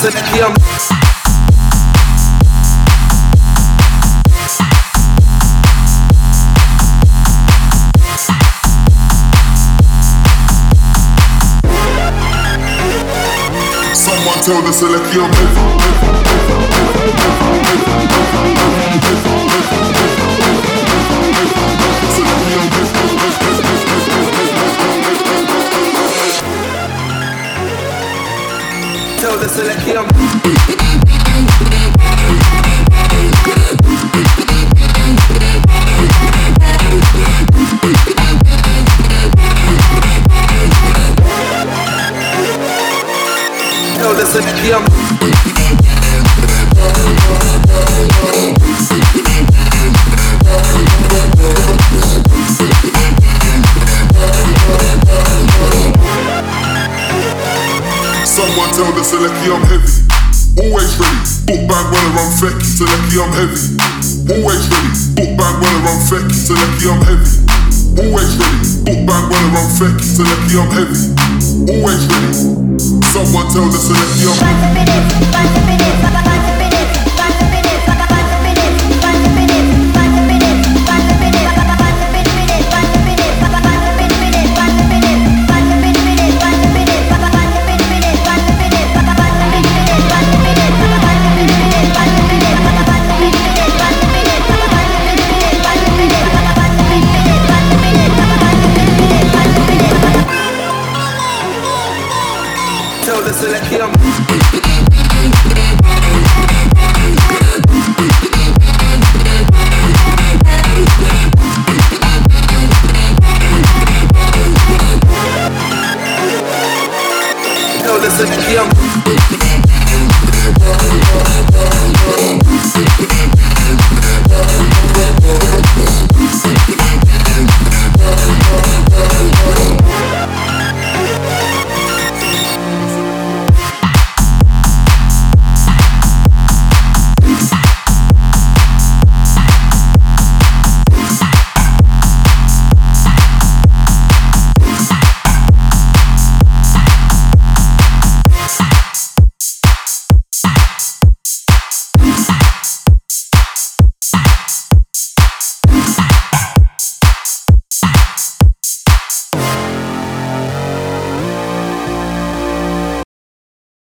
Someone told us to let you Tell the selector I'm Tell the selector I'm Someone tell the selector I'm heavy. Always ready. Book bang when I run fecky. Selector I'm heavy. Always ready. Book bang when I run fecky. Selector I'm heavy. Always ready. Book bang when I run fecky. Selector I'm heavy. Always ready. Someone tell the selector I'm minutes, Selección. Selección.